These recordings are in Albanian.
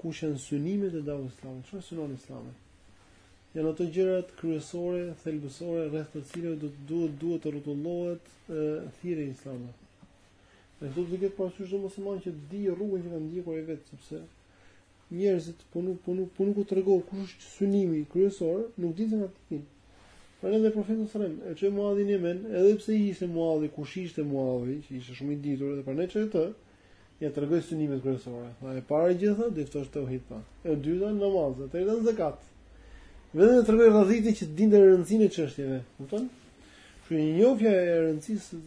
kush janë synimet e davës Islamit, çfarë synon Islami. Janë ato gjërat kryesore, thelbësore rreth të cilave do të duhet duhet të rrotullohet thirrja e Islamit. Dhe do të ketë parasysh çdo musliman që të di rrugën që ka ndjekur ai vetë, sepse njerëzit po nuk po nuk po nuk u tregon kush është synimi kryesor, nuk dinë se nga t'ikin. Por edhe profeti sallallahu alajhi wasallam, e çoi Muadhin në Yemen, edhe pse ishte Muadhi, kush ishte Muadhi, që ishte shumë i ditur edhe për ne që të, të, Ia tregoi synimet kryesore. Tha e para gjithë, do të ftosh tauhid pa. E dyta namaz, e treta zakat. Vetëm të tregoj radhitjen që të dinte rëndësinë e çështjeve, kupton? Kështu një njohje e rëndësisë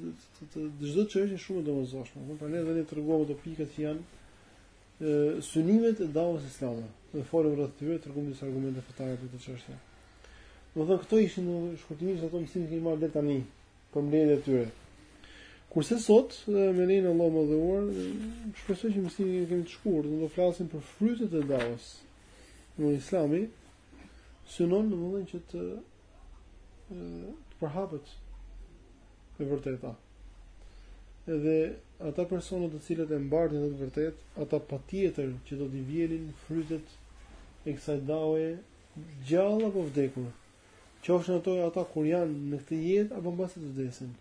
të çdo çështje është shumë e domosdoshme. Pra ne vetëm të treguam ato pika që janë synimet e davës islame. U fol rreth tyre treguam disa argumente fetare për këtë çështje. Domethënë, këto ishin shkurtimisht ato mësimet që i morëm deri tani. për mbledhjet e tyre. Kurse sot me lejen e Allahut të madhëruar, shpresoj që mësimin e kemi të shkurtë, do të flasim për frytet e davës. Pra Islami synon domethënë që të të përhapet e vërteta. Edhe ata persona të cilët e mbartin të vërtetën, ata patjetër që do t'i vjelin frytet e kësaj dave gjallë apo vdekur. Qofshin ato ata kur janë në këtë jetë apo mbasi të vdesin.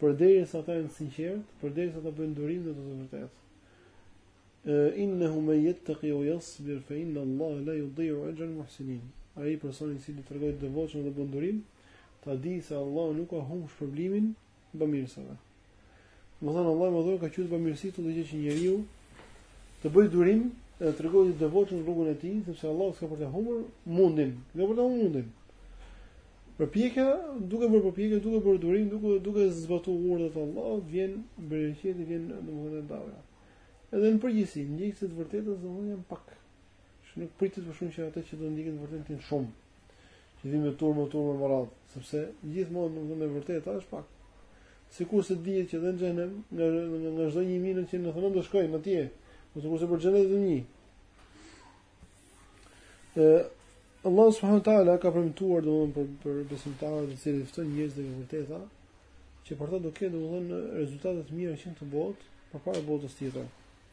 Përderisa ata janë të sinqertë, përderisa ata bëjnë durim në këtë të vërtetë. Innehu men jetteki ue jasbir fe innallahe la judiu exhrel muhsinin. Ai personi i cili tregon devocion dhe bën durim, ta dijë se Allah nuk ia humb shpërblimin bamirësave. Domethënë, Allahu i madhëruar e ka quajtur bamirësi këtë që njeriu të bëjë durim dhe të tregojë devocion në rrugën e tij, sepse Allahu s'ka për t'ia humbur mundin, nuk ka për t'ia humbur mundin. Përpjekja, duke bërë përpjekje, duke bërë durim, duke, duke zbatu urdhrat e Allahut, vjen bereqeti, vjen domethënë e davës. Edhe në përgjithësi, ndjekësit e të vërtetës janë domethënë pak. Që nuk pritet për shumë që ata që do ndjekin të vërtetën të jenë shumë. Lidhur me turma, turma të mëdha, sepse gjithmonë e vërteta është pak. Sikur se dihet që dhe në xhenem, nga nga nga çdo 1000, 999 do shkojnë atje, por sikur se për xhenet vetëm një. Ë Allah subhanahu wa taala ka premtuar domethënë për për besimtarët të cilët ftojnë njerëzit te e vërteta, që për ta do ketë domethënë rezultate të mira që në këtë botë, përpara botës tjetër.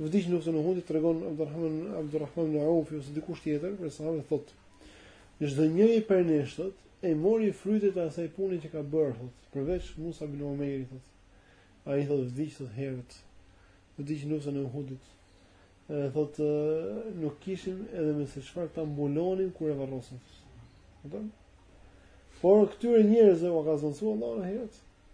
vdiq në luftën e Uhudit tregon Abdulrahman Abdulrahman ibn Auf ose dikush tjetër prej sahabëve thotë çdo njëri prej nesh thotë e mori frytet e asaj pune që ka bërë thotë përveç Musab ibn Umerit thotë ai thotë vdiq thotë herët vdiq në luftën e Uhudit e thotë nuk kishim edhe me se me çfarë ta mbulonim kur e varrosën thotë por këtyre njerëzve u ka zotuar Allahu herët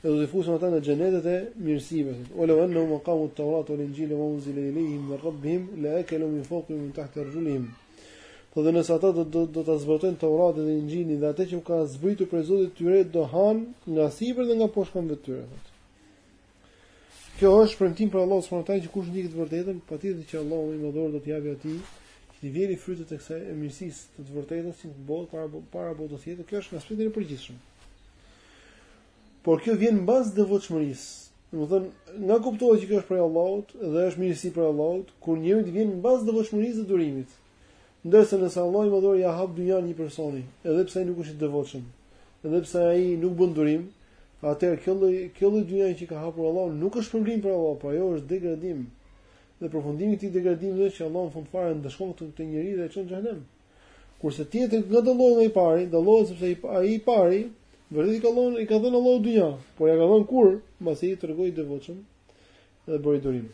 Dhe do t'i fusim ata në xhenetet e mirësive. wa law annahum aqamu at-taurat wal injila wa ma unzila ilayhim min rabbihim la akalu min fawqihim min tahti arjulihim. Po dhe nëse ata do do, do ta zbatojnë Teuratin dhe Inxhilin dhe atë që u ka zbritur prej Zotit të tyre do han nga sipër dhe nga poshtë këmbëve të tyre. Kjo është premtim prej Allahut subhanahu wa taala që kush ndjek të vërtetën, patjetër që Allahu i madhëruar do t'i japë atij që t'i vjelë frytet e kësaj mirësisë të të vërtetës në këtë botë para para botës tjetër. Kjo është aspekti i përgjithshëm. Por kjo vjen mbas devotshmërisë. Domethënë, nga kuptohet që kjo është prej Allahut dhe është mirësi prej Allahut, kur njeriu të vjen mbas devotshmërisë dhe durimit. Ndërsa nëse Allahu i madhëruar ia hap dynjanë një personi, edhe pse ai nuk është i devotshëm, edhe pse ai nuk bën durim, atëherë kjo lloj kjo lloj dynjaje që ka hapur Allahu nuk është përgëzim prej Allahut, por ajo është degradim. Dhe përfundimi i këtij degradimi është që Allahu në fund fare e ndëshkon këtë njeri dhe e çon në xhehenem. Kurse tjetri nga dallohet nga i pari, dallohet sepse ai i pari vërtet i ka dhënë i ka dhënë Allahu dynja, por ia ka dhënë kur, mbasi u tregua i devotshëm dhe bëri durim.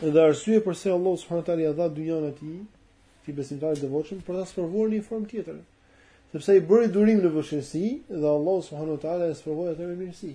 Dhe arsyeja përse Allahu subhanahu teala ia dha dynjanë atij, këtij besimtarit të devotshëm për ta sprovuar në një formë tjetër. Sepse ai bëri durim në vështirësi dhe Allahu subhanahu teala e sprovoi atë me mirësi.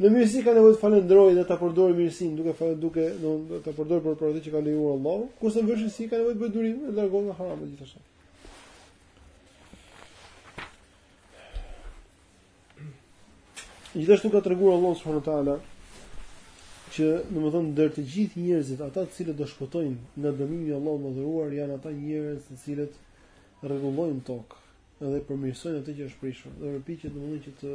Në mirësi ka nevojë të falënderojë dhe ta përdorë mirësinë duke falë duke do ta përdorë për atë që ka lejuar Allahu, kurse në vështirësi ka nevojë të bëjë durim dhe të largohet nga haramet gjithashtu. Gjithashtu ka treguar Allahu subhanahu wa taala që domethënë ndër të gjithë njerëzit, ata të cilët do shpëtojnë nga dënimi i Allahut të madhëruar janë ata njerëz të cilët rregullojnë në tokë dhe përmirësojnë atë që është prishur. Dhe përpiqen domethënë që të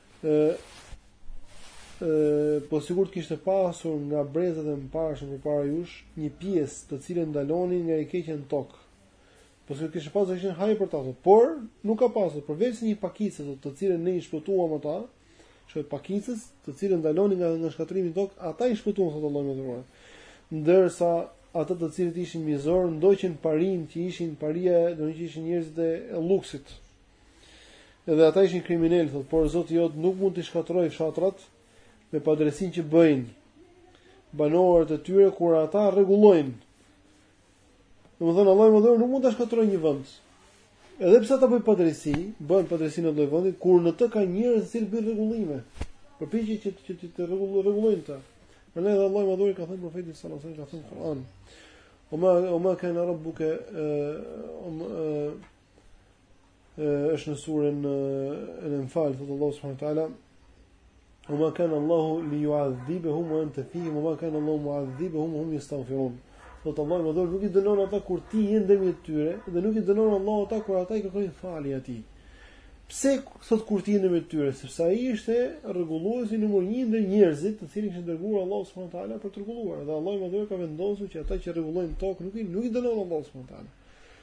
ë ë po sikur të kishte pasur nga brezat e mëparshëm përpara jush një pjesë të cilët ndalonin nga e keqja në tokë. Po sikur kishte pasur ishte hajr për ta, por nuk ka pasur përveç një pakicë të, të cilën ne i shpëtuam ata, kjo pakicë, të cilët ndalonin nga nga shkatërrimi në tokë, ata i shpëtuam thotë Allahu i madhëruar. Ndërsa ata të cilët ishin mizorë ndoqën parinë që ishin paria, domethënë që ishin njerëzit e luksit, Edhe ata ishin kriminelë, thotë, por Zoti jot nuk mund t'i shkatërrojë fshatrat me padrejësinë që bëjnë banorët e tyre kur ata rregullojnë. Domethënë Allahu i madhëruar nuk mund ta shkatërrojë një vend. Edhe pse ata bëjnë padrejësi, bëjnë padrejësi në një vend kur në të ka njerëz që bëjnë rregullime. Përpiqen që që të, të rregullojnë ata. Prandaj Allahu i madhëruar i ka thënë profetit sallallahu alajhi wasallam ka thënë në Kur'an. Wa ma wa ma kana rabbuka është në surën Al-Anfal, thotë Allahu subhanahu wa taala, "Wa ma kana Allahu li yu'adhibahum wa anta fihim, wa ma kana Allahu mu'adhibahum wa hum yastaghfirun." Thotë Allahu i madhëruar nuk i dënon ata kur ti je ndërmjet tyre dhe nuk i dënon Allahu ata kur ata i kërkojnë falje atij. Pse thot kur ti je ndërmjet të tyre? Sepse ai ishte rregulluesi numër 1 ndër njerëzit, të cilin kishte dërguar Allahu subhanahu wa taala për të rregulluar. Dhe Allahu i madhëruar ka vendosur që ata që rregullojnë në tokë nuk i nuk i dënon Allahu subhanahu wa taala.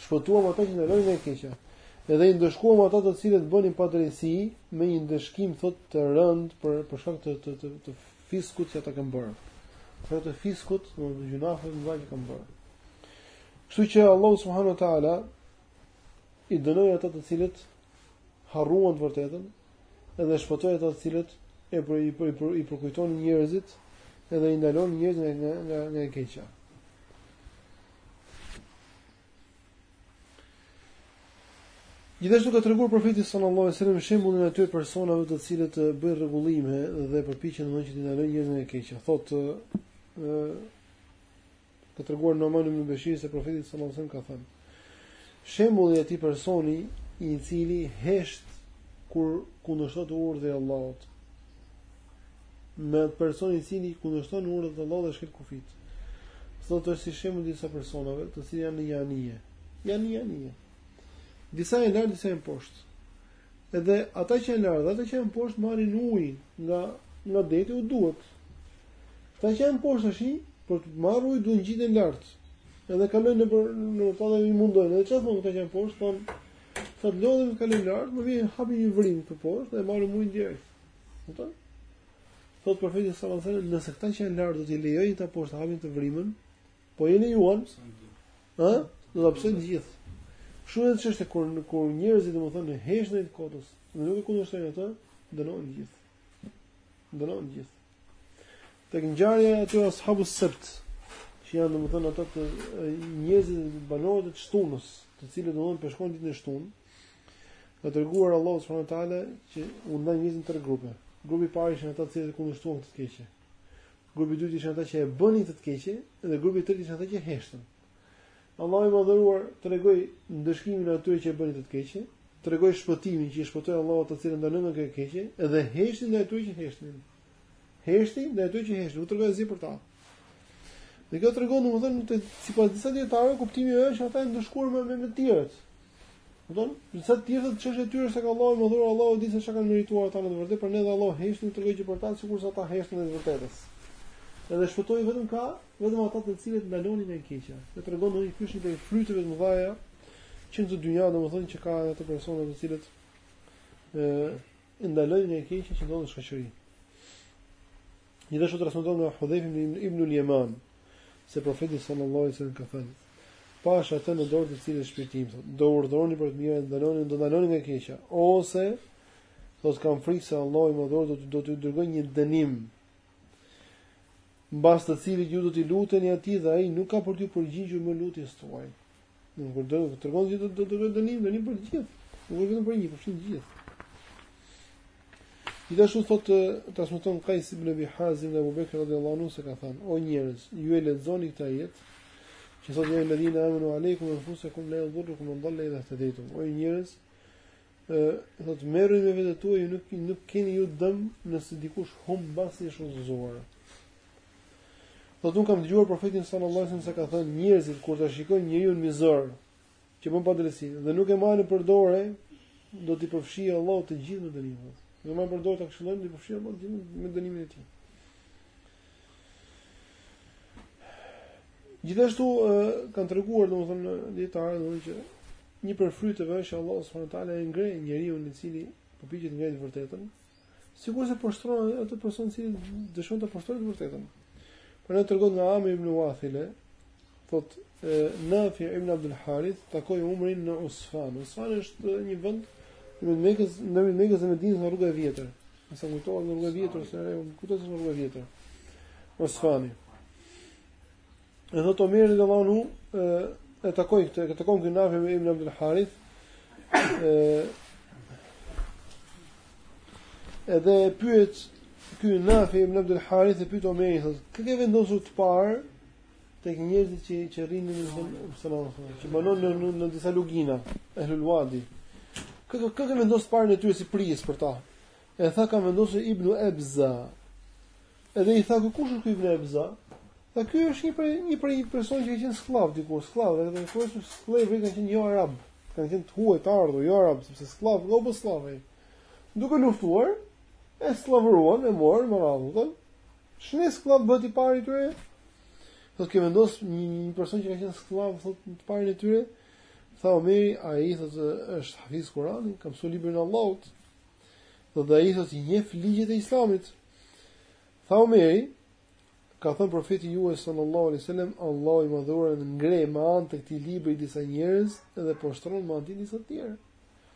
Shpëtuam ata që ndalonin nga e keqja. Edhe i ndëshkuam ata të cilët bënin padrejtësi me një ndëshkim thot të rënd për për shkak të të, të, të fiskut që ata kanë bërë. Për të fiskut, domethënë gjynahet e mëdha që kanë bërë. Kështu që Allahu subhanahu wa taala i dënoi ata të cilët harruan të vërtetën, edhe shpëtoi ata të cilët e për, i, për, i, për, i përkujtonin njerëzit edhe i ndalonin njerëzit nga nga nga e keqja. Gjithashtu ka treguar profeti sallallahu alajhi wasallam shembullin e atyre personave të cilët bëjnë rregullime dhe përpiqen domethënë që t'i ndalojnë njerëzit nga e keqja. Thotë ë ka treguar Noman ibn Bashir se profeti sallallahu alajhi wasallam ka thënë shembulli i atij personi i cili hesht kur kundërshtohet urdhri i Allahut. me personin i cili kundërshton urdhrat e Allahut dhe shkel kufijtë. Thotë është si shembulli i disa personave, të cilët janë në një anije. Janë në anije. Disa janë lart, disa janë poshtë. Edhe ata që janë lart, ata që janë poshtë marrin ujë nga nga deti u duhet. Ata që janë poshtë tash, për të marrë ujë duhet të ngjiten lart. Edhe kalojnë nëpër në ta dhe i mundojnë. Edhe çfarë thonë ata që janë poshtë, thonë sa të lodhemi të kalojmë lart, më mirë hapim një vrimë këtu poshtë dhe marrim ujë direkt. Kupton? Thot profeti sallallahu alajhi wasallam, nëse këta që janë lart do t'i lejojnë këta poshtë ta hapin atë vrimën, po i lejuan, ë? Do ta pësojnë gjithë. Kështu edhe çështja kur kur njerëzit domethënë heshtin ndaj të kotës, në nuk e kundërshtojnë atë, dënohen gjithë. Dënohen gjithë. Tek ngjarja e atyre ashabus sebt, që janë domethënë ata njerëzit banorët e së shtunës, të cilët domethënë peshkonin ditën e shtunë, Ka treguar Allahu subhanahu wa taala që u ndanë njerëzit në tre grupe. Grupi i parë ishin ata të cilët kundërshtuan këtë të keqe. Grupi i dytë ishin ata që e bënin këtë të keqe dhe grupi i tretë ishin ata që heshtën. Allahu i madhëruar tregoi ndëshkimin e atyre që e bënin këtë të keqe, tregoi shpëtimin që i shpëtoi Allahu ata të cilët ndalonin nga kjo e keqe dhe heshti ndaj atyre që heshtnin. Heshti ndaj atyre që heshtën, nuk tregon asgjë për ta. Dhe kjo tregon domethënë se sipas disa dietarëve kuptimi është ata janë ndëshkuar me me të tjerët. Kupton? Disa të tjerë thonë çështja e tyre se ka Allahu i madhëruar Allahu di se çka kanë merituar ata në të vërtetë, prandaj Allahu heshti s'tregoi gjë për ta sikurse ata heshtën ndaj të vërtetës. Edhe shpëtoi vetëm ka vetëm ata të cilët ndalonin nga e keqja. Kjo tregon një prej fryteve të mëdha që në dynja domethënë që kanë ata persona të cilët ë E ndalojnë nga e keqja që ndodh në shoqëri. Gjithashtu transmetohet nga Hudhayf ibn al-Yaman se profeti sallallahu alaihi wasallam ka thënë: "Pasha atë në dorë të cilit shpirti im thotë, do urdhëroni për të mirën, do ndaloni, do ndaloni nga e keqja, ose do të kam frikë se Allahu i madhëruar do të do të dërgojë një dënim mbas të cilit ju do t'i luteni atij dhe ai nuk ka për t'ju përgjigjur më lutjes tuaj. Dhe kjo tregon se do të dërgojë dënim, dënim për të gjithë. Jo vetëm për një, përfshin të gjithë. Gjithashtu transmeton Kajs ibn Abi Hazim nga Abu Bekr radhiyallahu anhu se ka thënë: "O njerëz, ju e lexoni këtë ajet, që thotë ja ayyuhalladhina amanu alaykum anfusakum la yadhurrukum man dhalla idha ihtadaytum." O njerëz, Ë, thotë merruni me veten tuaj, nuk nuk keni ju dëm nëse dikush humb mbasi jeni udhëzuar. Thotë kam dëgjuar profetin sallallahu alajhi wasallam se ka thënë njerëzit kur ta shikojnë njeriun mizor, që bën padrejtësi dhe nuk e marrin për dorë, do t'i përfshijë Allahu të gjithë në dënim. Nuk marrin për dorë ta këshillojnë, do t'i përfshijë Allahu të gjithë me dënimin e tij. Gjithashtu kanë treguar domethënë dietarë domethënë që një prej fryteve është Allahu subhanahu wa taala e ngre njeriun i cili përpiqet të ngrejë të vërtetën, sikurse poshtëron atë person që dëshiron të poshtërojë të vërtetën. Prandaj tregohet nga Amir ibn Wathile, thot Nafi ibn Abdul Harith takoi Umerin në Usfan. Usfan është një vend mes Mekës, mes Mekës dhe Medinës në rrugën e vjetër. Nëse kujtohet rruga e vjetër, nëse kujtohet rruga e vjetër. Usfani. Edhe thotë Omeri radiallahu anhu e, e takoi këtë, e takon këtë Nafe Ibn Abdul Harith. E, edhe e pyet ky Nafe Ibn Abdul Harith e pyet Omerin, thotë, "Kë ke vendosur të parë tek njerëzit që që rrinin në, që banojnë në, në, në disa lugina, ehlul wadi. Kë kë ke vendos të parin e tyre si prijës për ta. E tha kam vendosur Ibnu Ebza. Edhe i tha kush është ky Ibnu Ebza? Tha ky është një prej një prej person që ka qenë skllav dikur, skllav, edhe kryesisht skllevërit kanë qenë jo arab, kanë qenë të huaj të ardhur, jo arab, sepse skllav nga u bë skllav. Duke luftuar, e skllavëruan, e morën me radhë, Ç'ne skllav bëhet i parë i tyre? Tha ke vendos një, një person që ka qenë skllav thotë të parë i tyre. Tha Omeri, ai thotë është hafiz Kur'ani, ka mësuar librin e Allahut. Dhe ai thotë i njeh ligjet e Islamit. Tha Omeri, ka thënë profeti juaj sallallahu alaihi wasallam Allahu i madhëruar ngre me anë të këtij libri disa njerëz dhe poshtron me anë të tij disa të tjerë.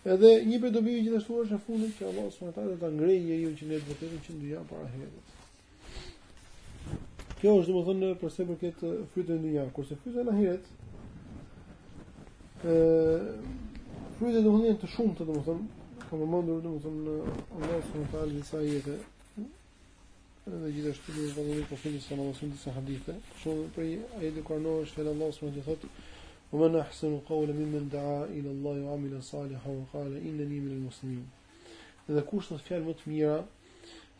Edhe një prej dobive gjithashtu është e fundit që Allah subhanahu wa taala do ta ngrejë njeriun që ne duhet të kemi qenë dyja para herës. Kjo është domethënë për sa i përket frytet e dunjasë, kurse frytet e ahiretit ë frytet domethënë janë të shumta domethënë, ka përmendur domethënë Allah subhanahu wa taala disa ajete Dhe gjithashtu do të vazhdojmë të fillojmë të mësojmë disa hadithe. Kështu prej ajeteve kuranore është fjala e Allahut subhanahu wa taala. Wa man ahsanu qawlan mimman da'a ila Allah wa amila salihan wa qala innani min al-muslimin. Dhe kush thot fjalë më të mira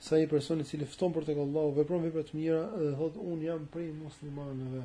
se ai person i cili fton për tek Allahu, vepron vepra të mira dhe thot un jam prej muslimanëve.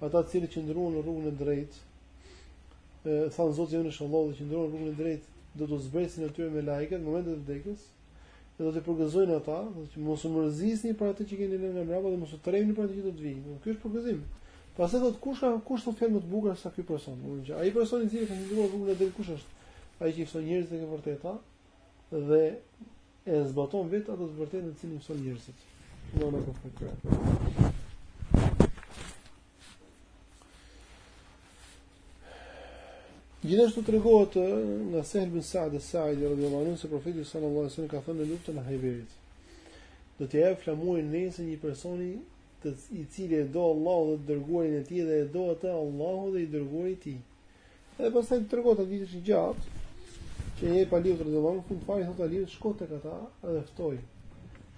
Ata të cilët qëndruan në rrugën e drejtë, thanë Zoti jonë është Allahu dhe qëndruan në rrugën e drejtë, do të zbresin atyre melaiket në momentin e vdekjes. Dhe do t'i përgëzojnë ata, thotë mos u mërzisni për atë që keni lënë nga mbrapa dhe mos u tremni për atë që do të vijë. Ky është përgëzim. Pastaj thotë kush ka kush thotë fjalë më të bukur se ky person. Ai personi i cili ka qëndruar rrugën e drejtë kush është? Ai që i fton njerëzit te e vërteta, dhe e zbaton vetë atë të vërtetë në të cilën fton njerëzit. Allahu na bëftë prej tyre. Gjithashtu tregohet nga Sehl bin Sa'd es-Sa'idi radhiyallahu anhu se profeti sallallahu alaihi wasallam ka thënë në luftën e Hajberit. Do t'ia jap flamurin nesër një personi i cili e do Allahun dhe të dërguarin e tij dhe e do atë Allahu dhe i dërguari i tij. Edhe pastaj tregohet hadithi është i gjatë, që e pa Aliu radhiyallahu anhu, në fund fare i thotë Aliut, shko te këta edhe ftoji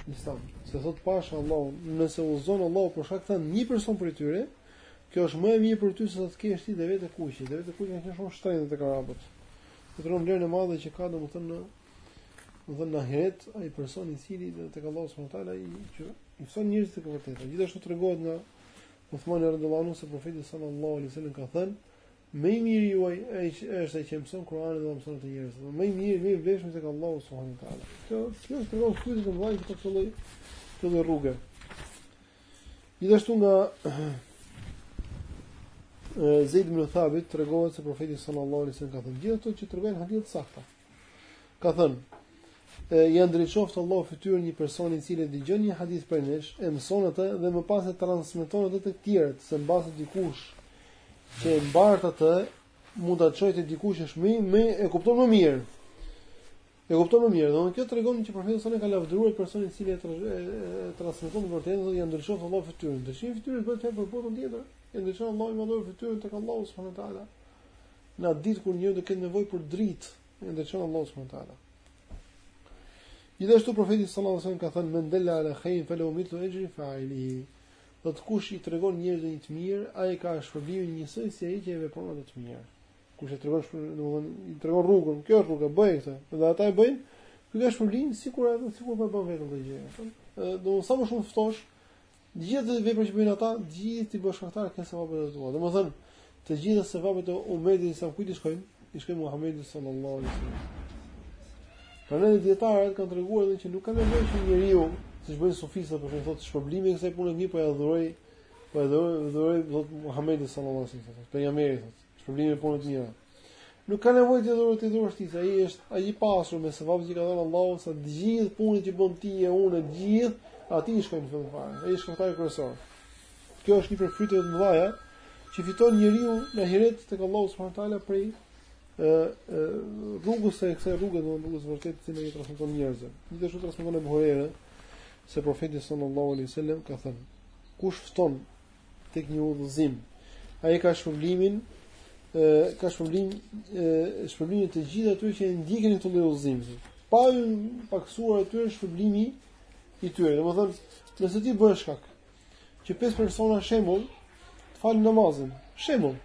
në Islam. Se thotë pasha Allahun, nëse udhëzon Allahu për shkak tënd një person prej tyre, kjo është më e mirë për ty se të kesh ti devetë e kuqe, devetë e kuqe janë shumë të shtrenjta tek arabët. Dhe tregon vlerën e madhe që ka domethënë në domethënë në ahiret, ai person i cili fton tek Allahu subhanahu wa taala, i, që, i fton njerëzit tek e vërteta. Gjithashtu tregohet nga Uthmani radhiyallahu anhu se profeti sallallahu alaihi wasallam ka thënë Më i miri juaj është ai që mëson Kur'anin dhe mëson atë njerëzve. Më i miri më i vlefshëm tek Allahu subhanahu wa taala. Kjo kjo është rrugë kujt të vajë të filloj të dhe rrugë. Gjithashtu nga Zeid ibn Thabit tregon se profeti sallallahu alaihi wasallam ka thënë gjithë ato që tregojnë hadithe të sakta. Ka thënë, ia ndriçoftë Allahu fytyrën një personi i cili dëgjon një hadith prej nesh, e mëson atë dhe më pas e transmeton atë te tjerët, se mbase dikush që e mbart atë mund ta çojë te dikush që më më e kupton më mirë. E kupton më mirë, domethënë kjo tregon që profeti sonë ka lavdëruar personin i cili e transmeton vërtetën dhe ia ndriçoftë Allahu fytyrën. Ndriçimi i fytyrës bëhet fjalë për botën tjetër. E ndriçon Allahu madhëruar fytyrën tek Allahu subhanahu wa taala. Në atë ditë kur njeriu do ketë nevojë për dritë, e ndriçon Allahu subhanahu wa taala. Gjithashtu profeti sallallahu alajhi wasallam ka thënë men dalla ala khayrin falahu mithlu ajri fa'ilihi. Domethënë kush i tregon njerëzve një të mirë, ai ka shpërblimin njësoj si ai që e vepron atë të mirë. Kush e tregon, domethënë, i tregon rrugën, kjo është rruga, bëj këtë. Dhe ata e bëjnë, ky ka shpërblimin sikur ajo sikur po bën vetë këtë gjë. Domethënë sa më shumë ftosh, Të gjithë veprat që bëjnë ata, të gjithë ti bëhesh shkaktar, janë sevapet e tua. Domethënë, të gjitha sevapet e Umetit sot kujt i shkojnë, i shkojnë Muhamedit sallallahu alaihi wasallam. Prandaj dijetarët kanë treguar edhe që nuk ka nevojë që njeriu, siç bëjnë sufistat, për shembull thonë shpërblimin e kësaj pune mirë po ia dhuroj, po e dhuroj, dhuroj Muhamedit sallallahu alaihi wasallam. Për jamëri thotë, shpërblimi i punës të mirë. Nuk ka nevojë të dhurohet t'ia dhurosh ti, ai është ai i pasur me sevap që i ka dhënë Allahu sa të gjithë punët që bën ti e unë të gjithë, atij i shkojnë fillim fare. Ai është shkaktar kryesor. Kjo është nga përfitimet e mëdha që fiton njeriu në ahiret tek Allahu subhanahu wa taala prej ë rrugës së kësaj rruge domethënë rrugës vërtetë që ia transmeton njerëzve. Një hadith që transmeton el Buhariu se profeti sallallahu alaihi wasallam ka thënë: Kush fton tek një udhëzim. Ai ka shpërblimin ka shpërblim shpërblim të gjithë atyre që ndjekin këtë lloj udhëzimi. Pa iu paksuar atyre shpërblimi i tyre. Domethënë, nëse ti bëhesh shkak që pesë persona shembull të falin namazin, shembull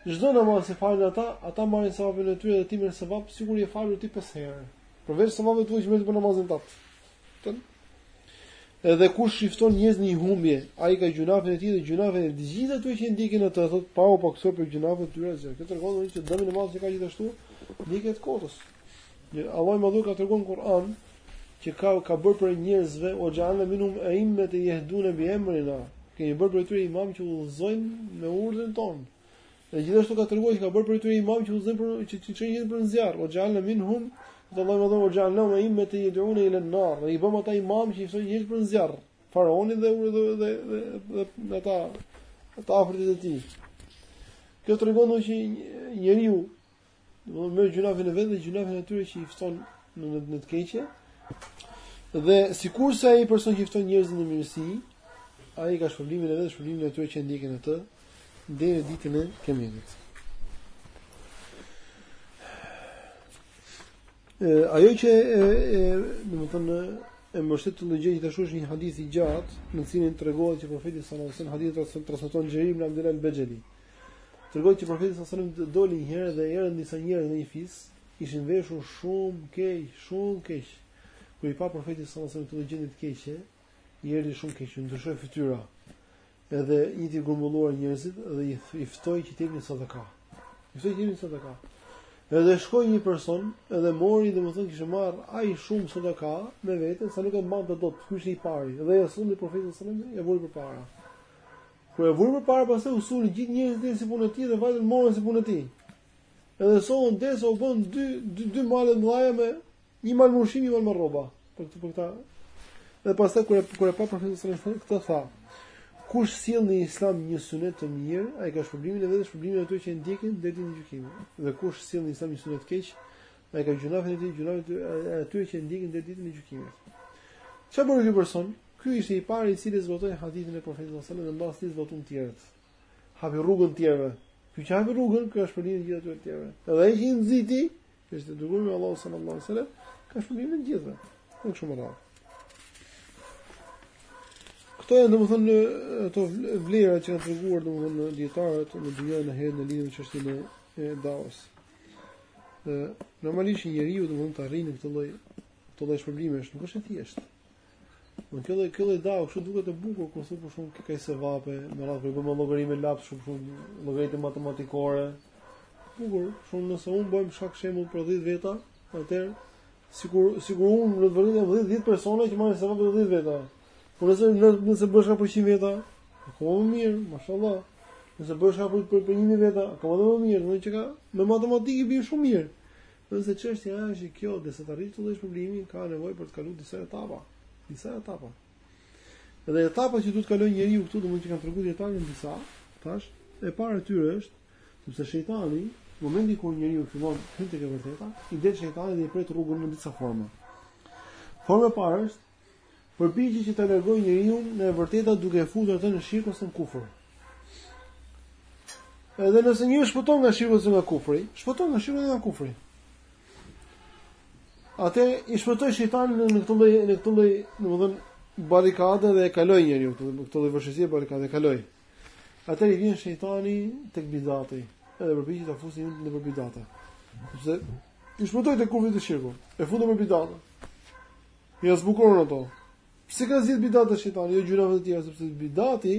Çdo namaz që falin ata, ata marrin sevapin e tyre dhe ti merr sevap sikur i ke falur ti pesë herë. Përveç sevapit tat që merr për namazin tat. Edhe kush i fton njerëz në humbje, ai ka gjynafin e tij dhe gjynafin e të gjithë ato që ndjekin atë, thotë pa u paksuar prej gjynafeve të tyre asgjë. Kjo tregon edhe që dëmin e madh që ka gjithashtu ndjekja e të kotës. Allahu madhëruar ka treguar në Kur'an që ka ka bërë prej njerëzve ue xhealna minhum eimmeten jehdune bi emrina. Kemi bërë prej tyre imam që udhëzojnë me urdhrin tonë. Dhe gjithashtu ka treguar që ka bërë prej tyre imam që udhëzojnë për që t'i çojnë për në zjarr, ue xhealna minhum, thotë Allahu madhëruar ue xhealnahum eimmeten jed'une ila an-nar. Dhe i bëmë ata imam që i ftojnë njerëz për në zjarr, faraonin dhe dhe dhe dhe dhe ata ata afërtit e tij. Kjo tregon domethënë që njeriu Do të merr gjunafin e vet dhe gjunafin e tyre që i fton në në, në të keqe. Dhe sikurse ai person që i fton njerëzit në mirësi, ai ka shpërblimin e vet dhe shpërblimin e tyre që ndjekin atë deri në ditën e Kiametit. ajo që e, e domethënë e mbështet të ndëgjë gjithashtu është një hadith i gjatë, në cilin tregohet që profeti sallallahu alajhi wasallam hadithin e transmeton Xherir ibn Abdullah al-Bajali, Tregon që profeti sallallahu alajhi wasallam doli një herë dhe erdhën disa njerëz në një fis, ishin veshur shumë keq, shumë keq. Kur i pa profeti sallallahu alajhi wasallam këtë gjendje të keqe, i erdhi shumë keq, ndryshoi fytyra. Edhe i ka grumbulluar njerëzit dhe i, i ftoi që të jepnin sadaka. I ftoi që të jepnin sadaka. Edhe shkoi një person, edhe mori, domethënë kishte marr ai shumë sadaka me vete, sa nuk e mbante dot, ky ishte i pari. Dhe ia solli profetit sallallahu alajhi wasallam, e vuri përpara. Kur e vuri përpara pastaj u sulën gjithë njerëzit e si punë e tij dhe vajtën morën si punë e tij. Edhe sollën derisa u bën dy dy dy male të mëdha me një mal ushqim, një mal me rroba. Për këtë për këtë. Dhe pastaj kur e kur e pa profeti sallallahu alajhi wasallam këtë tha. Kush sjell në Islam një sunet të mirë, ai ka shpërblimin e vet shpërblimin e atyre që e ndjekin deri ditën e gjykimit. Dhe kush sjell në Islam një sunet të keq, Ai ka gjunafin e tij, gjunafin e atyre që ndjekin deri ditën e gjykimit. Çfarë bëri ky person? Ky ishte i pari i cili zbatoi hadithin e profetit sallallahu alajhi wasallam dhe mbas tij zbatun të tjerët. Hapi rrugën të tjerëve. Ky që hapi rrugën, ka shpërblimin e gjithë atyre të tjerëve. Edhe ai që i nxiti, që është i Dërguari i Allahut sallallahu alajhi wasallam, ka shpërblimin e të gjithëve. Nuk shumë rrallë. Këto janë domethënë ato vlera që kanë treguar domethënë dietarët në dynjën e herë në lidhje me çështjen e daues. Ë normalisht njeriu domethënë të arrijë në këtë lloj këtë lloj shpërblimesh, nuk është e thjeshtë. Në këtë lloj këtë lloj dau, kështu duket e bukur, kur thotë për shkak, ka sevape, me radhë kur bëjmë llogari me laps shumë shumë llogaritë matematikore. Bukur, shumë nëse un bëhem shkak shembull për 10 veta, atëherë sikur sikur un në vërtetë jam 10 persona që marrin sevape 10 veta. Por nëse nëse bëhesh shkak për 100 veta, akoma më mirë, mashallah. Nëse bëhesh shkak për për 1000 veta, akoma më mirë, do të thotë që ka me matematikë bën shumë mirë. Mirëpo çështja është kjo, deri sa të arrish këtë shpërblimin, ka nevojë për të kaluar disa etapa, disa etapa. Dhe etapa që duhet të kalojë njeriu këtu, domethënë që kanë treguar dietarë disa, thash, e para e tyre është sepse shejtani, në momentin kur njeriu fillon të hyjë tek e vërteta, i del shejtani dhe i pret rrugën në disa forma. Forma e parë është përpiqet që ta largojë njeriun nga e vërteta duke e futur atë në shirk ose në kufër. Edhe nëse njeriu shpëton nga shirku ose nga kufri, shpëton nga shirku dhe nga kufri. Atëherë i shpëtoi shejtanit në këtë lloj në këtë lloj, domethënë, barrikade dhe e kaloi njeriu këtë, këtë lloj vështirësie barrikade e kaloi. Atëherë i vjen shejtani tek bidati, edhe përpiqet ta fusë nëpër bidate. Sepse i shpëtoi tek kufri te shirku, e fut nëpër bidate. Ia zbukuron ato. Pse ka zgjidh bidatet shejtani, jo gjynafe të tjera, sepse bidati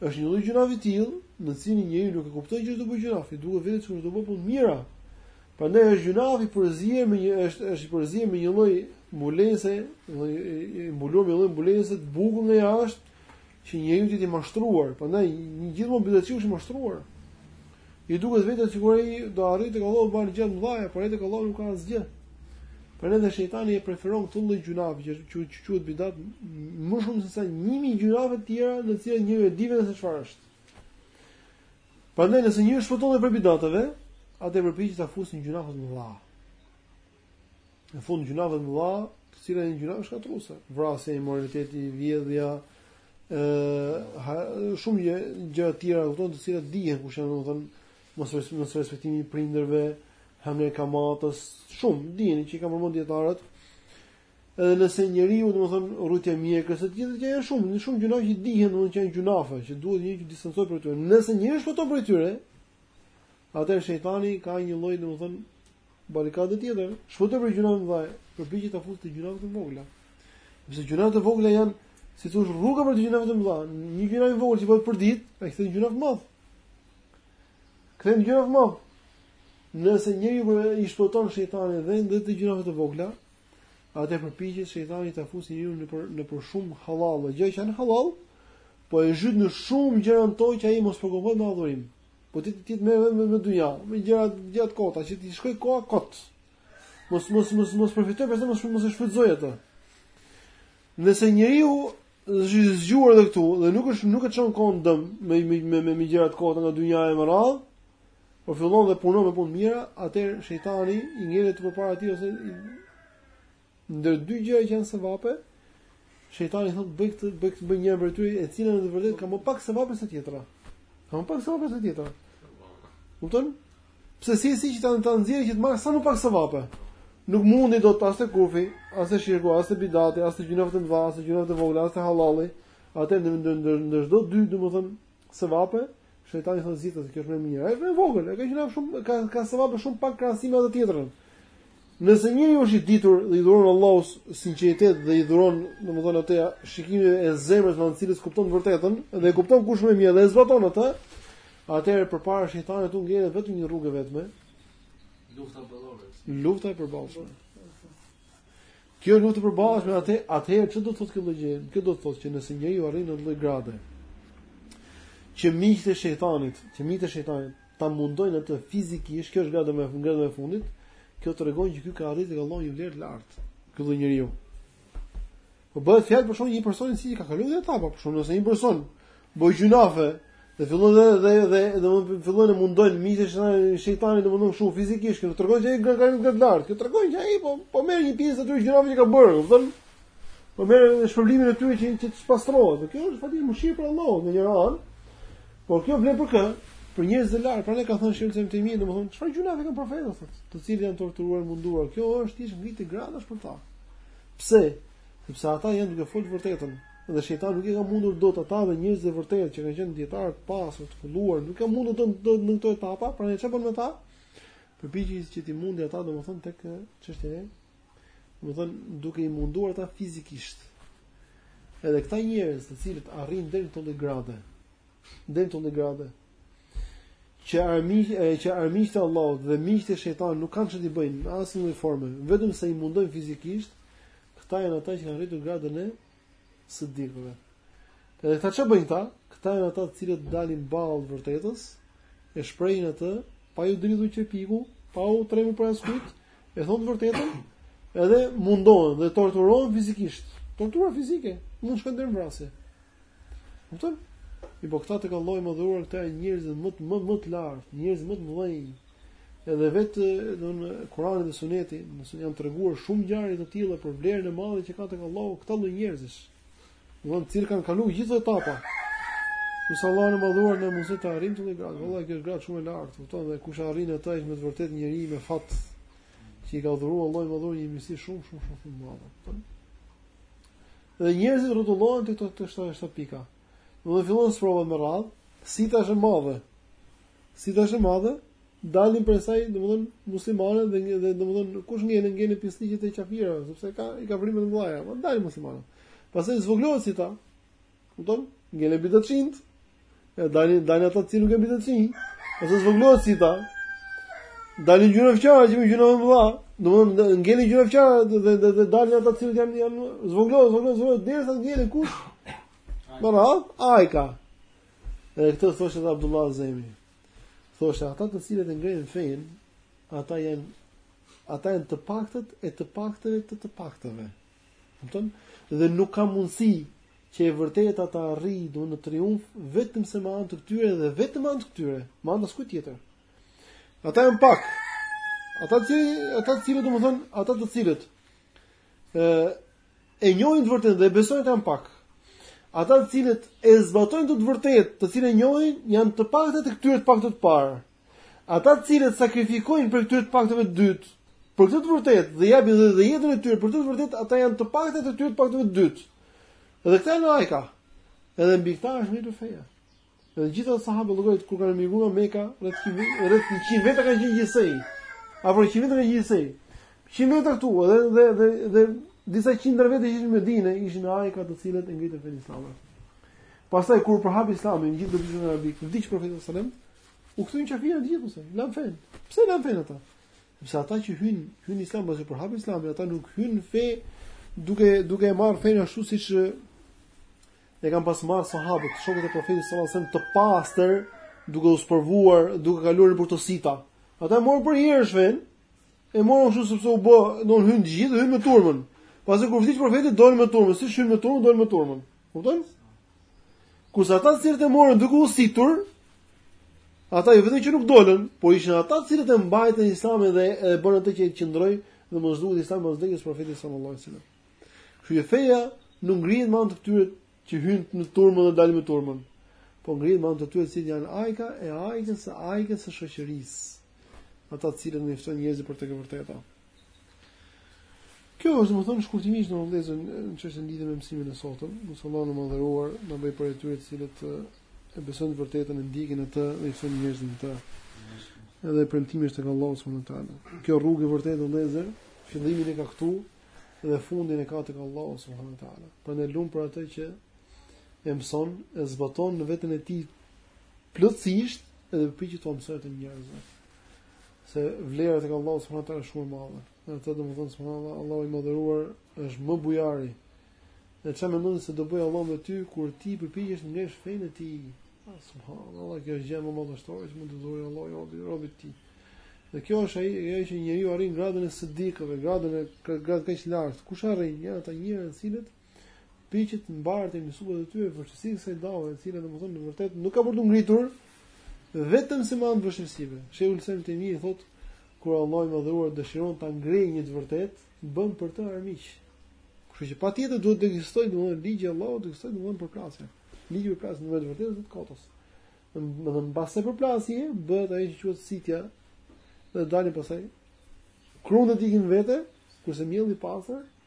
është një lloj gjynafi i tillë, në të cilin njeriu nuk e kupton që është duke bërë gjynaf, i duket vetes sikur po bën punë të mira. Prandaj është gjynaf i përzier me një është është i përzier me një lloj mbulese, një lloj i mbuluar me një lloj mbulese të bukur nga jashtë, Që njeriu të jetë i mashtruar, prandaj një gjithmonë bidaciu është i mashtruar. I duket vetes sikur ai do arrijë tek Allahu bën gjëra të mëdha, por ai tek Allahu nuk ka asgjë. Prandaj dhe shejtani e preferon këtë lloj gjynafi që që që quhet bidat më shumë se sa 1000 gjynafe të tjera në të cilat njeriu e di vetë se çfarë është. Prandaj nëse njeriu shpëton prej bidateve, atëherë përpiqet ta fusë në gjynafe të mëdha. E fut në gjynafe të mëdha, të cilat janë gjynafe shkatërruese, vrasja, imoraliteti, vjedhja, ë shumë gjë gjëra të tjera këto të cilat dihen kush janë domethënë mos mos respektimi i prindërve, ngrënia e kamatës, shumë dihen që i kanë përmend dietarët. Edhe nëse njeriu domethënë rruajtja e mjekrës e tjera që janë shumë, janë shumë gjëra që dihen domethënë që janë gjynafe, që duhet njeriu të distancohet prej tyre. Nëse njeriu shpëton prej tyre, Atëherë shejtani ka një lloj, domethënë, barrikade tjetër. Shpëton prej gjynafeve të mëdha, përpiqet ta fusë te gjynafet e vogla. Sepse gjynafet e vogla janë, si thosh, rruga për te gjynafet e mëdha, një gjynaf i vogël që bëhet përditë, ai kthehet gjynaf i madh. Kthehet gjynaf i madh. Nëse njeriu për i shpëton shejtanit edhe ndër te gjynafet e vogla, atëherë përpiqet shejtani ta fusë njeriun nëpër nëpër shumë hallalle, gjëra që janë hallall, Po e zhyt në shumë gjëra ato që ai mos preokupohet me adhurim. Po të të të merret vetëm me dynja, me gjëra gjëra të kota, që t'i shkojë koha kot. Mos mos mos mos përfitojë pse mos mos e shfrytëzojë atë. Nëse njeriu është i zgjuar edhe këtu dhe nuk është nuk e çon kohën dëm me me me, me, me gjëra të kota nga dynja e me radhë, po fillon dhe punon me punë të mira, atëherë shejtanit i ngelet përpara tij ose Ndër dy gjëra që janë sevape, shejtani thotë bëj këtë, bëj këtë, bëj një prej tyre e cila në të vërtetë ka më pak sevape se tjetra. Ka më pak sevape se tjetra. Kupton? Pse si si që ta ta nxjerrë që të marrë sa më pak sevape. Nuk mundi dot as te kufri, as te shirku, as te bidati, as te gjynafet e mëdha, as te gjynafet e vogla, as te hallalli. Atëherë ndër ndër ndër çdo dy, domethënë, sevape, shejtani thotë zgjidhe se kjo është më e mirë. Ai është vogël, e ka qenë shumë ka ka sevape shumë pak krahasim me atë tjetrën. Nëse njeriu është i ditur dhe i dhuron Allahu sinqeritet dhe i dhuron, domethënë atë shikimin e zemrës me të cilën kupton të vërtetën dhe e kupton kush më mirë dhe e zbaton atë, atëherë përpara shejtanit ngelet vetëm një rrugë e vetme. Lufta e përballshme. Lufta e përballshme. Kjo luftë e përballshme atë, atëherë çfarë do të thotë kjo lloj gjë? Kjo do të thotë që nëse njeriu arrin këtë lloj grade, që miqtë e shejtanit, që miqtë e shejtanit ta mundojnë atë fizikisht, kjo është grada më e, grada më e fundit, kjo tregon që ky ka arritur tek Allahu një vlerë të lartë. Ky lloj njeriu. Po bëhet fjalë për shkak një personi i cili ka kaluar etapa, për shkak nëse një person Bën gjynahe, dhe fillon dhe dhe dhe dhe fillojnë e mundojnë miqtë e shejtanit, e mundojnë shumë fizikisht, s'tregon që ai ka arritur gradë të lartë, kjo tregon që ai po po merr një pjesë të atyre gjynaheve që ka bërë, kupton? Po merr shpërblimin e tyre që që të pastrohet. Kjo është faktikisht mëshirë prej Allahut në një anë. Por kjo vlen për kë? Për njerëz të lartë, prandaj ka thënë shërbim të mirë, domethënë çfarë gjynahesh kanë profetët, të cilët janë torturuar, munduar. Kjo është thjesht ngritje gradash për ta. Pse? Sepse ata janë duke folur të vërtetën. Dhe shejtani nuk i ka mundur dot ata dhe njerëzit e vërtetë që kanë qenë dietarë të pastër, të kulluar, nuk i ka mundur dot në këto etapa, prandaj çfarë bën me ta? Përpiqet që t'i mundi ata domethënë tek çështja e domethënë duke i munduar ata fizikisht. Edhe këta njerëz të cilët arrijnë deri në këtë gradë, deri në këtë gradë, që armiq që armiqtë e Allahut dhe miqtë e shejtanit nuk kanë çfarë të bëjnë në asnjë formë, vetëm se i mundojnë fizikisht, Këta janë ata që kanë arritur gradën e sidikëve. Edhe këta ça bëjnë këta? Këta janë ata të cilët dalin ballë të vërtetës, e shprehin atë, pa iu dridhur qerpiku, pa u trembur prej askujt, e thonë të vërtetën, edhe mundohen dhe torturohen fizikisht. Tortura fizike, mund shkojë deri në vrasje. Kupton? E po këta tek Allahu i madhëruar, këta njerëz më më më të lartë, njerëz më të mëdhenj. Edhe vetë domethënë Kurani dhe Suneti, domethënë janë treguar shumë ngjarje të tilla për vlerën e madhe që kanë tek Allahu këta lloj njerëzish. Domthon të cilët kanë kalu gjithë etapat. Lus Allahun e madhëruar na mundësi të arrijmë këtë gradë, vallahi kjo është gradë shumë e lartë, kupton? Dhe kush e arrin atë është me të vërtetë njeriu me fat që i ka dhuruar Allahu i madhëruar një mirësi shumë shumë shumë të madhe. Dhe njerëzit rrotullohen te këto këto shtatë pika. Domethënë fillojnë sprovat me radhë, sita është e madhe. Sita është e madhe, dalin prej saj, domethënë muslimanët dhe një dhe domethënë kush ngelen, ngelen pisllëqet e qafirat, sepse ka i ka vrimat të mëdha, po dalin muslimanët. Pastaj zvogëlohet sita. Kupton? Ngelen bidatçinjtë, E dalin dalin ata që nuk e mbi të çin. Pastaj zvogëlohet sita. Dalin gjëra fqara që më gjëra më vëlla. Domthonë ngelin gjëra fqara dhe dhe, dhe, dhe dalin ata që janë janë zvogëlohet, zvogëlohet, zvogëlohet derisa ngelin kush? Më radh, ajka. Edhe këtë thoshte Abdullah Azami. Thoshte ata të cilët e ngrenë fenë, ata janë ata janë të paktët e të paktëve të të paktëve. Kupton? Dhe nuk ka mundësi që e vërteta të arrijë në triumf vetëmse me anë të këtyre dhe vetëm me anë të këtyre, me anë të askujt tjetër. Ata janë pak. Ata që ata të cilët domethënë, ata të cilët ë e njohin të vërtetën dhe besojnë atë janë pak. Ata të cilët e zbatojnë atë të vërtetë, të cilën e njohin, janë të paktët e këtyre të paktëve të parë. Ata të cilët sakrifikojnë për këtyre të paktëve të dytë, për këtë të vërtetë dhe japin dhe, dhe jetën e tyre për këtë të vërtetë, ata janë të paktët e këtyre të paktëve të dytë. Edhe këta janë ajka. Edhe mbi këta është ngritë feja. Dhe të gjithë sahabët llogarit kur kanë emigruar Mekka, rreth rreth 100 veta kanë qenë gjithsej. Apo 100 veta kanë qenë gjithsej. 100 veta këtu edhe dhe dhe dhe disa qindra veta që ishin në Medinë, ishin ajka të cilët e ngritën fenë islame. Pastaj kur u përhap Islami, gjithë Gadishullin Arabik, vdiq profeti sallallahu alajhi wasallam, U kthyn kafirë të gjithë pse? Lan fen. Pse lan fen ata? Sepse ata që hyn, hyn në Islam pasi u përhap Islami, ata nuk hyn në fe duke duke e marrë fen ashtu siç e kanë pas marrë sahabët, shokët e profetit sallallahu alajhi wasallam të pastër, duke u sprovuar, duke kaluar përtej sitës. Ata e morën përnjëherësh fen, e morën ashtu sepse u bë, do hyn të gjithë, hyn me turmën. Pastaj kur vdiq profeti, dolën me turmën, si hyn me turmën, dolën me turmën. Kupton? Kurse ata të cilët e morën duke u situr, ata jo vetëm që nuk dolën, por ishin ata të cilët e mbajtën Islamin dhe e bënë atë që të qëndrojë dhe mos zhduket Islami mbas vdekjes profetit sallallahu alajhi wasallam. Kështu që feja nuk ngrihet me anë të atyre që hyn me turmën dhe dalin me turmën, por ngrihet me anë të atyre që janë ajka e ajkës së ajkës së shoqërisë. ata të cilët i ftojnë njerëzit për tek e vërteta. Kjo është domethënë shkurtimisht vëllezër çështja lidhur me mësimin e sotëm, lusim Allahun e madhëruar, na bëj prej atyre të cilët e besojnë të vërtetën e ndjekin atë dhe i ftojnë njerëzit në të. Edhe përfundimi është tek Allahu subhanahu wa taala. Kjo rrugë e vërtetë vëllezër, fillimin e ka këtu dhe fundin e ka tek Allahu subhanahu wa taala. Prandaj lum për atë që e mëson, e zbaton në veten e tij plotësisht Edhe përpiqet t'ua mësojë njerëzve se vlera tek Allahu subhanahu wa taala është shumë e madhe. Në këtë domethënë subhanallah Allahu i madhëruar është më bujari. Dhe çfarë mendon se do bëj Allahu me ty kur ti përpiqesh të ngresh fenë e tij? Ah, subhanallah kjo është gjëja më madhështore që mund t'i dhurojë Allahu robit, robit tij. Dhe kjo është ai ajo që njeriu arrin gradën e sidikëve, gradën e gradë kaq lart. Kush arrin? Ja ata njerëz të cilët Ti që të mbartë mbi supet e tyre vështirësinë e kësaj dave, e cila domethënë në vërtet nuk ka për t'u ngritur vetëm se me anë vështirësive. Shejhul Islam Tejmije thotë kur Allahu i madhëruar dëshiron ta ngrejë një të vërtet, bën për të armiq. Kështu që patjetër duhet të ekzistojë domethënë ligji i Allahut, të ekzistojë domethënë përplasja. Ligji i përplasjes mes të vërtetës dhe së kotës. Domethënë mbas përplasjes bëhet ajo që quhet sitja dhe dalin pastaj. Krundet ikin vetë, kurse mielli i pastër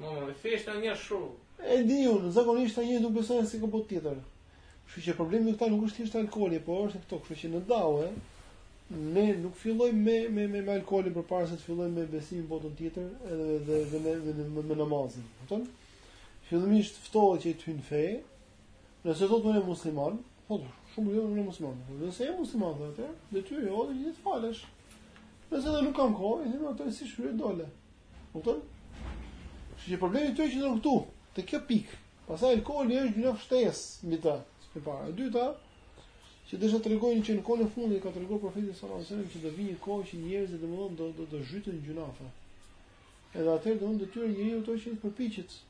Mo, e thjesht janë një shu. E di unë, zakonisht ai nuk beson se ka botë tjetër. Kështu që problemi këta nuk është thjesht alkooli, por është këto, kështu që në dawe ne nuk fillojmë me me me, me alkoolin përpara se të fillojmë me besimin në botën tjetër edhe dhe dhe me me, me, me namazin. Kupton? Fillimisht ftohet që të hyjë në fe. Nëse do të jeni musliman, për shembull jam musliman. Nëse je musliman do të, detyra jote të falesh. Nëse do nuk kam kohë, i them atë si shkruaj dole. Kupton? Kështu që problemi tyre qëndron këtu, te kjo pikë. Pastaj alkooli është gjynaf shtesë mbi ta. E para, e dyta, që desha të tregoj që në kohën e fundit ka treguar profeti sallallahu alajhi wasallam që do vijë një kohë që njerëzit domethënë do do të zhyten në gjynafe. Edhe atëherë domethënë detyrë e njeriut është që të përpiqet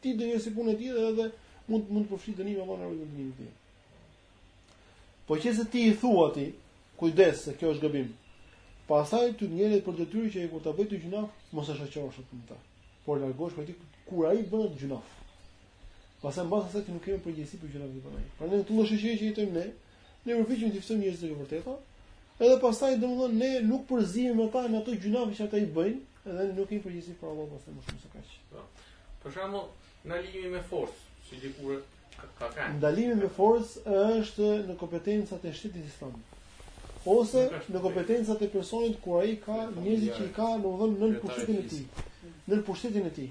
Ti do jesh si puna e tij dhe edhe mund mund të përfshijë dënimi apo në rrugën e dënimit të tij. Po qe se ti i thua atij, kujdes se kjo është gabim. Pastaj ty ngjelet për detyrë që ai kur ta bëjë atë gjynaf, mos e shoqërosh atë punë. Por largohesh prej tij kur ai bën atë gjynaf. Pastaj mbas asaj ti nuk ke më përgjegjësi për gjynafin e tij. Prandaj në këtë shoqëri që jetojmë ne, Ne përpiqemi të ftojmë njerëzit te e vërteta, edhe pastaj domthonë ne nuk përzihemi me ta në ato gjynafe që ata i bëjnë, edhe nuk kemi përgjegjësi para Allahut pastaj më shumë se kaq. Po. Për shembull, ndalimi me forcë, si dikur ka kanë. Ndalimi me forcë është në kompetencat e shtetit islam. Ose në kompetencat e personit kur ai ka njerëz që i ka domthonë nën pushtetin e tij. Nën pushtetin e tij.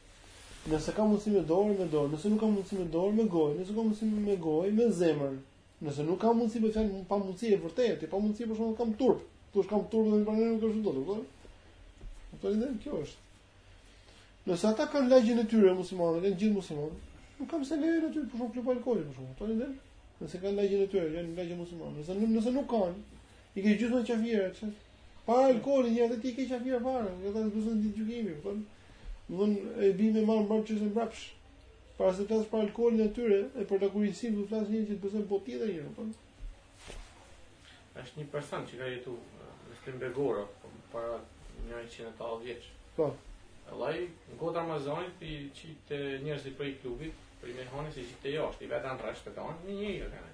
Nëse ka mundësi me dorë, me dorë, nëse nuk ka mundësi me dorë, me gojë, nëse s'ka mundësi me gojë, me zemër. Nëse nuk ka mundësi po fjala pamundësi e vërtetë, pamundësi për shembull kam turp. Kush kam turp dhe më nuk është dot, kupton? Po ideja kjo është. Nëse ata kanë lagjen e tyre muslimanë, janë gjithë muslimanë. Nuk ka pse lejojnë aty për shkak të alkoolit për shkak. Ato ide. Nëse kanë lagjen e tyre, janë lagje muslimane. Nëse nuk nëse nuk kanë, i ke gjithë qafira, çfarë? Pa alkoolin njerëzit i ke qafira fare, ata s'besojnë ditë gjykimi, kupton, domethënë e bime marë më çështjen mbrapsht, para se të flasë për alkoholin e tyre, e për të kurisim, të flasë njëherë të besojnë botën tjetër njëherë, kupton. është një person që ka jetu, në shkrim begoro, po, para njëqind vjetve. Po. Edhe ai, në kohë të Ramazanit, i qitë njerëzit prej klubit, prej mejhanes, i qitte jashtë, i vetë anë rrështë të kanë, një një i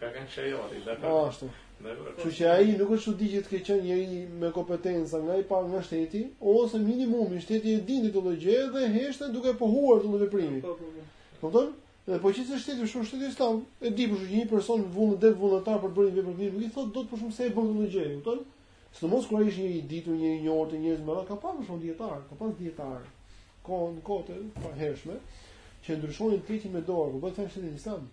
Ka kanë shejori, dakord. Ashtu. Kështu që ai nuk është çudi që të ketë qenë njëri me kompetenca nga i pari nga shteti, ose minimumi shteti e dinte këtë gjë dhe heshte duke pohuar këtë veprim. Po, po, po. Kupton? Dhe po qe se shteti është shteti islam, e di për një person vullnet dhe vullnetar për të bërë një vepër mirë, nuk i thotë dot për shembull pse e bën këtë gjë, kupton? Sidomos kur ai është një i ditur, një i njohur te njerëzit, më ka pasur shumë dijetarë, ka pasur dijetarë. Kohë në kohët e hershme, që ndryshonin të me dorë, kupton, në shtetin islam.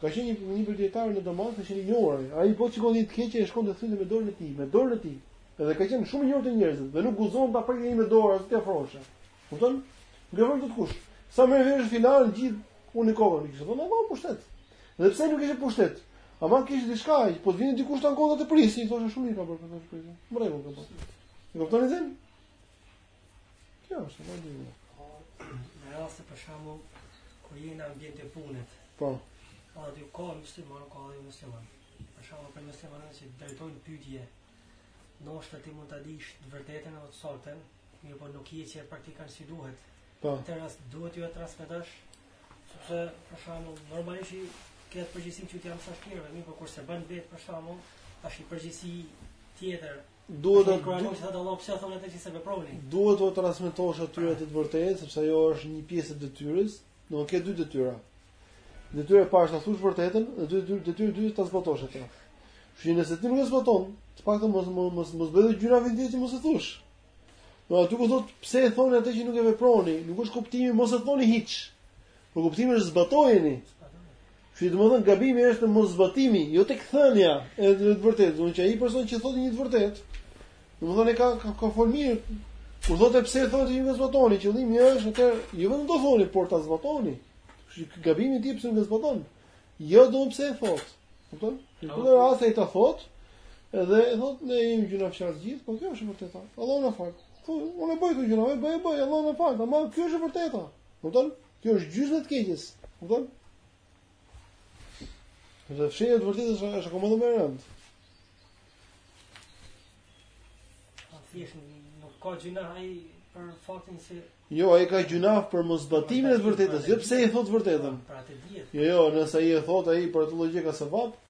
Ka qenë një një prej dijetarëve në Damask, është i njohur. Ai po shikonte një të keqe e shkonte thyente me dorën e tij, me dorën e tij. Edhe ka qenë shumë i njohur te njerëzit dhe nuk guxonte ta prekë njeri me dorë as t'i afrohej. Kupton? Nuk e vërtet të kush. Sa ma vjen filani gjithë iknin, kishte domethënë pushtet. Dhe pse nuk kishte pushtet? Ama kishte diçka, po të vjen dikush tani kohë të prisi, i thoshë shumë mirë ka bërë këtë shpresë. Mrekulli ka bërë. E kuptoni zën? Kjo është e vërtetë. Po, në rast se për shembull kur je në ambient të punës. Po. Po aty ka musliman, ka edhe jomusliman. Për shembull jomuslimanët të drejtojnë pyetje, ndoshta ti mund ta dish të vërtetën apo të saktën, mirëpo nuk je që e praktikon si duhet. Po. Atë rast duhet ti ta transmetosh sepse për shembull normalisht ke atë përgjegjësinë që t'ia mësosh tjetrit, mirëpo kur s'e bën vetë për shembull, tash një përgjegjësi tjetër duhet të kërkojmë se thotë Allahu pse e thoni atë që s'e veproni. Duhet ta transmetosh aty atë të vërtetë, sepse ajo është një pjesë e detyrës, ti ke dy detyra. Detyra e parë është ta thuash të vërtetën, dhe dy detyra detyra e dytë ta zbatosh atë. Kështu që nëse ti nuk e zbaton, të paktën mos mos mos bëj gjynahun e dytë që mos e thuash. Po aty ku thotë pse e thoni atë që nuk e veproni, nuk është kuptimi mos e thoni hiç. Por kuptimi është zbatojeni. Kështu që domethënë gabimi është te moszbatimi, jo tek thënia e së vërtetës, domethënë që ai person që thotë një të vërtetë, domethënë ka ka, ka fol mirë. Kur thotë pse e thoni e s'e zbatoni, qëllimi është atë, jo vetëm ta thoni, por ta zbatoni. Kështu që gabimi i tij pse nuk e zbaton, jo domethënë pse e thotë. Kupton? Në këtë rast ai ta thotë, edhe të thotë ne jemi gjynahqarë të gjithë, por kjo është e vërteta. Allahu na faltë. Po unë i bëj këto gjëra, e bëj, e bëj, Allahu na faltë, ama kjo është e vërteta. Kupton? Kjo është gjysma e të keqes. Kupton? Dhe fshehja e të vërtetës është akoma më e rëndë. Atëherë nuk ka gjynah ai për faktin se Jo, ai ka gjynah për moszbatimin e të vërtetës, jo pse e thotë të vërtetën. Pra të dihet. Jo, jo, nëse ai e thotë ai për atë lloj gjë ka sevap.